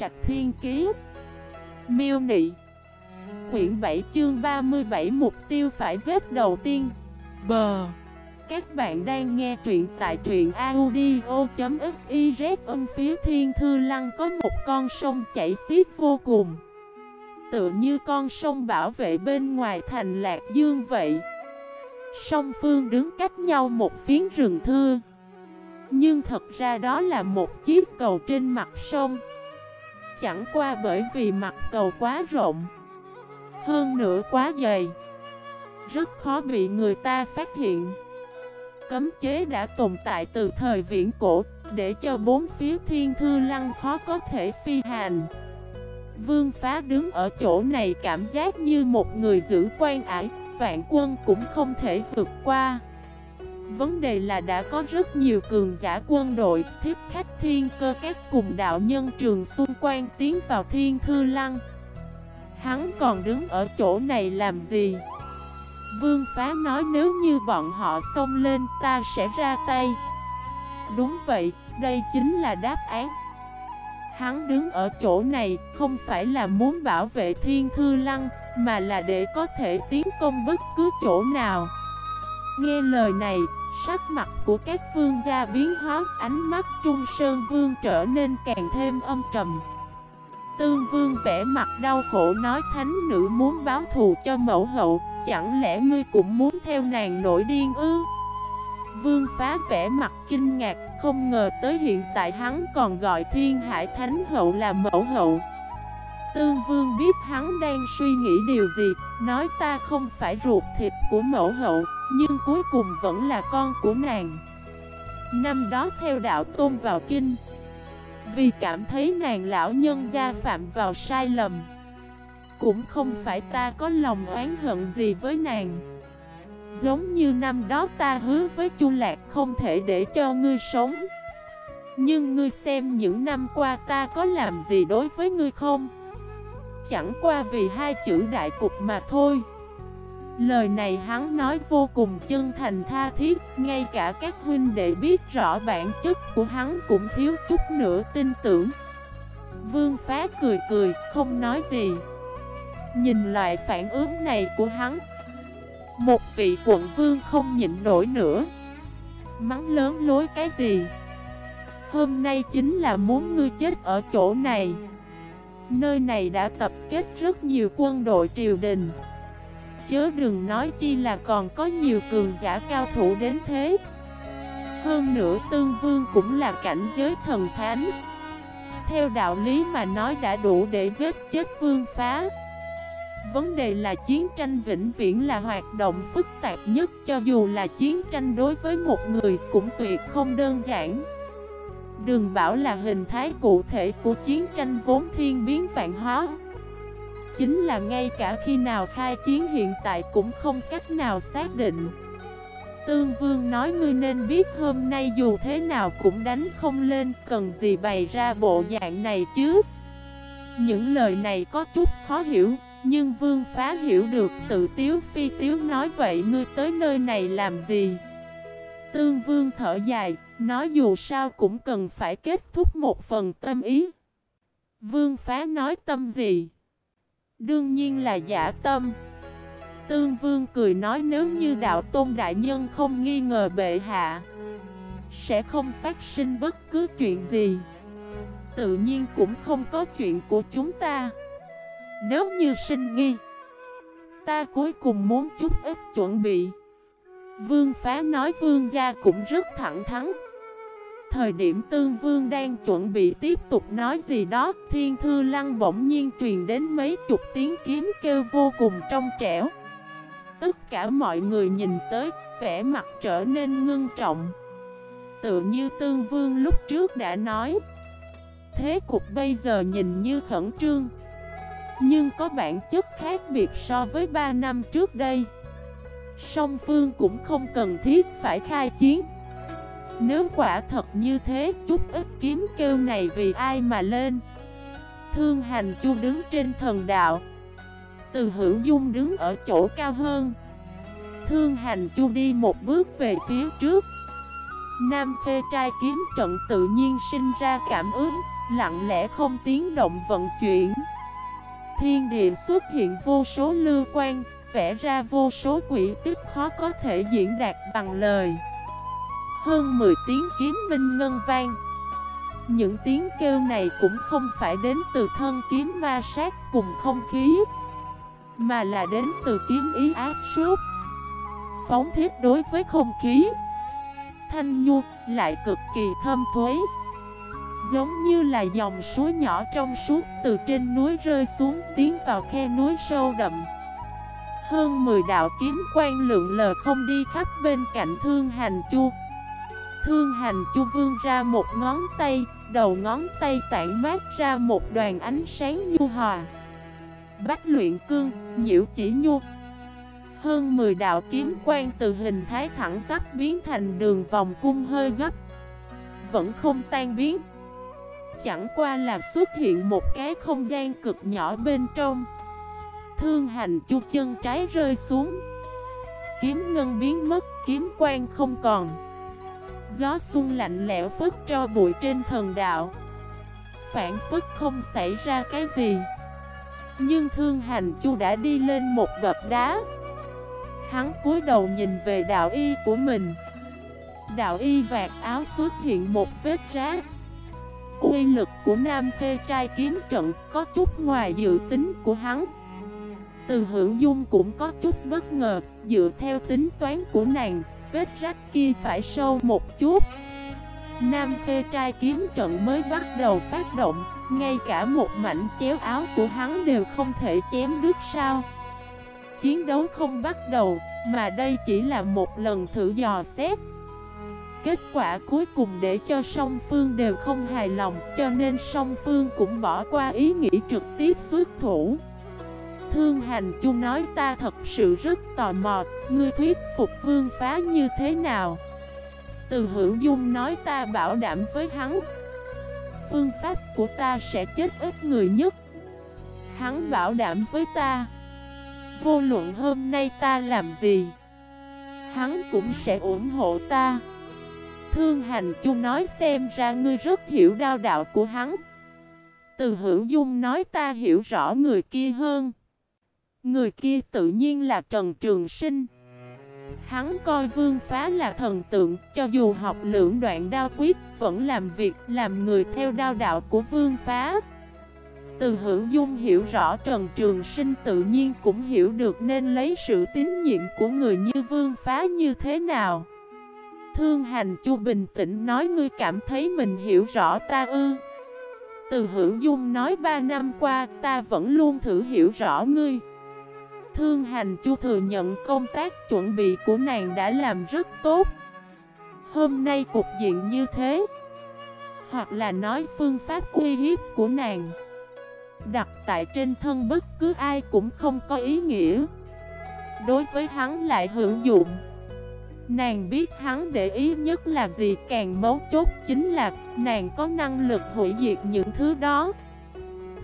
Trạch Thiên Kiế Miêu Nị. Quyển 7 chương 37 Mục tiêu phải giết đầu tiên. Bờ Các bạn đang nghe truyện tại truyện audio.xyz âm phía thiên thư lăng có một con sông chảy xiết vô cùng. Tựa như con sông bảo vệ bên ngoài thành Lạc Dương vậy. Song phương đứng cách nhau một phiến rừng thưa. Nhưng thật ra đó là một chiếc cầu trên mặt sông. Chẳng qua bởi vì mặt cầu quá rộng, Hơn nữa quá dày. Rất khó bị người ta phát hiện. Cấm chế đã tồn tại từ thời viễn cổ, Để cho bốn phía thiên thư lăng khó có thể phi hành. Vương phá đứng ở chỗ này cảm giác như một người giữ quan ải, Vạn quân cũng không thể vượt qua. Vấn đề là đã có rất nhiều cường giả quân đội Thiếp khách thiên cơ các cùng đạo nhân trường xung quanh tiến vào thiên thư lăng. Hắn còn đứng ở chỗ này làm gì? Vương phá nói nếu như bọn họ xông lên ta sẽ ra tay. Đúng vậy, đây chính là đáp án. Hắn đứng ở chỗ này không phải là muốn bảo vệ thiên thư lăng Mà là để có thể tiến công bất cứ chỗ nào. Nghe lời này, sắc mặt của các vương gia biến hóa Ánh mắt Trung Sơn Vương trở nên càng thêm âm trầm Tương Vương vẽ mặt đau khổ nói thánh nữ muốn báo thù cho mẫu hậu Chẳng lẽ ngươi cũng muốn theo nàng nổi điên ư? Vương phá vẽ mặt kinh ngạc Không ngờ tới hiện tại hắn còn gọi thiên hải thánh hậu là mẫu hậu Tương vương biết hắn đang suy nghĩ điều gì, Nói ta không phải ruột thịt của mẫu hậu, Nhưng cuối cùng vẫn là con của nàng Năm đó theo đạo tôn vào kinh, Vì cảm thấy nàng lão nhân gia phạm vào sai lầm, Cũng không phải ta có lòng oán hận gì với nàng Giống như năm đó ta hứa với Chu Lạc không thể để cho ngươi sống, Nhưng ngươi xem những năm qua ta có làm gì đối với ngươi không? Chẳng qua vì hai chữ đại cục mà thôi. Lời này hắn nói vô cùng chân thành tha thiết Ngay cả các huynh đệ biết rõ bản chất của hắn cũng thiếu chút nữa tin tưởng. Vương phá cười cười, không nói gì. Nhìn loại phản ứng này của hắn một vị quận vương không nhịn nổi nữa. Mắng lớn lối cái gì? Hôm nay chính là muốn ngươi chết ở chỗ này. Nơi này đã tập kết rất nhiều quân đội triều đình. Chớ đừng nói chi là còn có nhiều cường giả cao thủ đến thế. Hơn nữa tương vương cũng là cảnh giới thần thánh. Theo đạo lý mà nói đã đủ để giết chết vương phá. Vấn đề là chiến tranh vĩnh viễn là hoạt động phức tạp nhất, cho dù là chiến tranh đối với một người cũng tuyệt không đơn giản. Đừng bảo là hình thái cụ thể của chiến tranh vốn thiên biến vạn hóa. Chính là ngay cả khi nào khai chiến hiện tại cũng không cách nào xác định. Tương Vương nói ngươi nên biết hôm nay dù thế nào cũng đánh không lên, Cần gì bày ra bộ dạng này chứ Những lời này có chút khó hiểu, nhưng vương phá hiểu được, tự tiếu phi tiếu nói vậy, ngươi tới nơi này làm gì Tương vương thở dài Nói dù sao cũng cần phải kết thúc một phần tâm ý. Vương phá nói tâm gì? Đương nhiên là giả tâm. Tương vương cười nói nếu như đạo tôn đại nhân không nghi ngờ bệ hạ, Sẽ không phát sinh bất cứ chuyện gì. Tự nhiên cũng không có chuyện của chúng ta. Nếu như sinh nghi, Ta cuối cùng muốn chút ít chuẩn bị. Vương phá nói vương gia cũng rất thẳng thắn. Thời điểm tương vương đang chuẩn bị tiếp tục nói gì đó Thiên thư lăng bỗng nhiên truyền đến mấy chục tiếng kiếm kêu vô cùng trong trẻo. Tất cả mọi người nhìn tới, vẻ mặt trở nên ngưng trọng. Tự như tương vương lúc trước đã nói. Thế cục bây giờ nhìn như khẩn trương. Nhưng có bản chất khác biệt so với 3 năm trước đây. Song phương cũng không cần thiết phải khai chiến. Nếu quả thật như thế chút ít kiếm kêu này vì ai mà lên Thương hành chu đứng trên thần đạo Từ hữu dung đứng ở chỗ cao hơn Thương hành chu đi một bước về phía trước Nam khê trai kiếm trận tự nhiên sinh ra cảm ứng lặng lẽ không tiếng động vận chuyển. Thiên địa xuất hiện vô số lưu quan, vẽ ra vô số quỷ tích khó có thể diễn đạt bằng lời. Hơn 10 tiếng kiếm minh ngân vang. Những tiếng kêu này cũng không phải đến từ thân kiếm ma sát cùng không khí, Mà là đến từ kiếm ý áp suốt. Phóng thiết đối với không khí. Thanh nhu lại cực kỳ thâm thuế. Giống như là dòng suối nhỏ trong suốt từ trên núi rơi xuống tiến vào khe núi sâu đậm. Hơn 10 đạo kiếm quan lượng lờ không đi khắp bên cạnh thương hành chu. Thương hành chu vương ra một ngón tay Đầu ngón tay tản mát ra một đoàn ánh sáng nhu hòa. Bách luyện cương, nhiễu chỉ nhu. Hơn 10 đạo kiếm quan từ hình thái thẳng tắp biến thành đường vòng cung hơi gấp. Vẫn không tan biến. Chẳng qua là xuất hiện một cái không gian cực nhỏ bên trong. Thương hành chu chân trái rơi xuống. Kiếm ngân biến mất, kiếm quan không còn. Gió xuân lạnh lẽo phất cho bụi trên thần đạo. Phản phất không xảy ra cái gì. Nhưng thương hành chu đã đi lên một gập đá. Hắn cúi đầu nhìn về đạo y của mình. Đạo y vạt áo xuất hiện một vết rác. Uy lực của Nam Khê trai kiếm trận có chút ngoài dự tính của hắn. Từ hưởng dung cũng có chút bất ngờ, Dựa theo tính toán của nàng. Vết rách kia phải sâu một chút. Nam Khê trai kiếm trận mới bắt đầu phát động, Ngay cả một mảnh chéo áo của hắn đều không thể chém đứt sao. Chiến đấu không bắt đầu, Mà đây chỉ là một lần thử dò xét. Kết quả cuối cùng để cho song phương đều không hài lòng, Cho nên song phương cũng bỏ qua ý nghĩ trực tiếp xuất thủ. Thương hành chu nói ta thật sự rất tò mò, Ngươi thuyết phục vương phá như thế nào? Từ hữu dung nói ta bảo đảm với hắn. Phương pháp của ta sẽ chết ít người nhất. Hắn bảo đảm với ta. Vô luận hôm nay ta làm gì, Hắn cũng sẽ ủng hộ ta. Thương hành chu nói xem ra ngươi rất hiểu đao đạo của hắn. Từ hữu dung nói ta hiểu rõ người kia hơn. Người kia tự nhiên là Trần Trường Sinh. Hắn coi vương phá là thần tượng, Cho dù học lưỡng đoạn đao quyết, Vẫn làm việc, làm người theo đao đạo của vương phá. Từ hữu dung hiểu rõ Trần Trường Sinh tự nhiên cũng hiểu được Nên lấy sự tín nhiệm của người như vương phá như thế nào. Thương hành chu bình tĩnh nói, ngươi cảm thấy mình hiểu rõ ta ư? Từ hữu dung nói, ba năm qua, ta vẫn luôn thử hiểu rõ ngươi. Thương hành chu thừa nhận công tác chuẩn bị của nàng đã làm rất tốt. Hôm nay cục diện như thế, Hoặc là nói phương pháp uy hiếp của nàng, Đặt tại trên thân bất cứ ai cũng không có ý nghĩa. Đối với hắn lại hữu dụng. Nàng biết hắn để ý nhất là gì, càng mấu chốt chính là nàng có năng lực hủy diệt những thứ đó.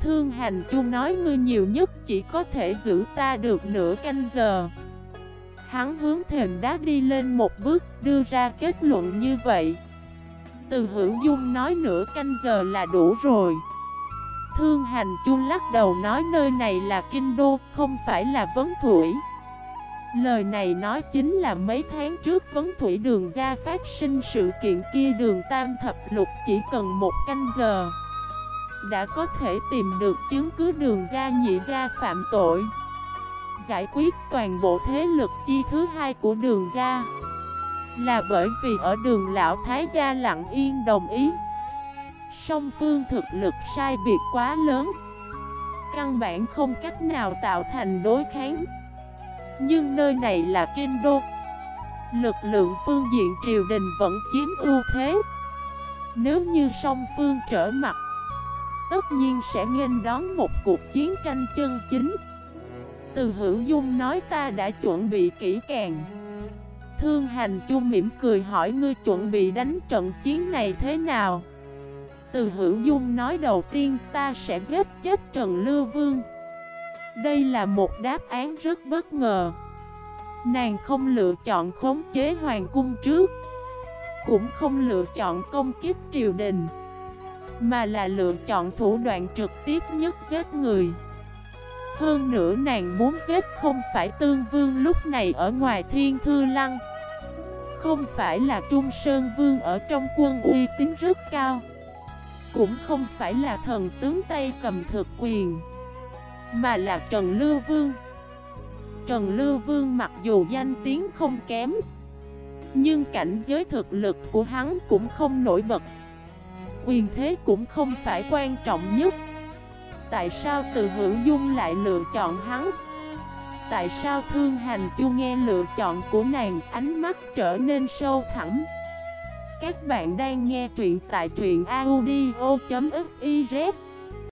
Thương hành chu nói, ngươi nhiều nhất chỉ có thể giữ ta được nửa canh giờ. Hắn hướng thềm đá đi lên một bước, đưa ra kết luận như vậy. Từ hữu dung nói, nửa canh giờ là đủ rồi. Thương hành chu lắc đầu nói, nơi này là kinh đô, không phải là vấn thủy. Lời này nói chính là mấy tháng trước vấn thủy đường ra phát sinh sự kiện kia đường tam thập lục chỉ cần một canh giờ đã có thể tìm được chứng cứ đường ra nhị ra phạm tội. Giải quyết toàn bộ thế lực chi thứ hai của đường ra Là bởi vì ở đường lão thái gia lặng yên đồng ý. Song phương thực lực sai biệt quá lớn, Căn bản không cách nào tạo thành đối kháng. Nhưng nơi này là kinh đô, Lực lượng phương diện triều đình vẫn chiếm ưu thế. Nếu như song phương trở mặt tất nhiên sẽ nghênh đón một cuộc chiến tranh chân chính. Từ hữu dung nói ta đã chuẩn bị kỹ càng. Thương hành chu mỉm cười hỏi ngươi chuẩn bị đánh trận chiến này thế nào? Từ hữu dung nói đầu tiên ta sẽ giết chết Trần Lưu Vương. Đây là một đáp án rất bất ngờ. Nàng không lựa chọn khống chế hoàng cung trước, Cũng không lựa chọn công kiếp triều đình. Mà là lựa chọn thủ đoạn trực tiếp nhất giết người. Hơn nữa nàng muốn giết không phải tương vương lúc này ở ngoài thiên thư lăng. Không phải là Trung Sơn Vương ở trong quân uy tín rất cao. Cũng không phải là thần tướng Tây cầm thực quyền, Mà là Trần Lưu Vương. Trần Lưu Vương mặc dù danh tiếng không kém, Nhưng cảnh giới thực lực của hắn cũng không nổi bật. Quyền thế cũng không phải quan trọng nhất. Tại sao từ hữu dung lại lựa chọn hắn? Tại sao thương hành chu nghe lựa chọn của nàng, ánh mắt trở nên sâu thẳm? Các bạn đang nghe truyện tại truyện audio.fif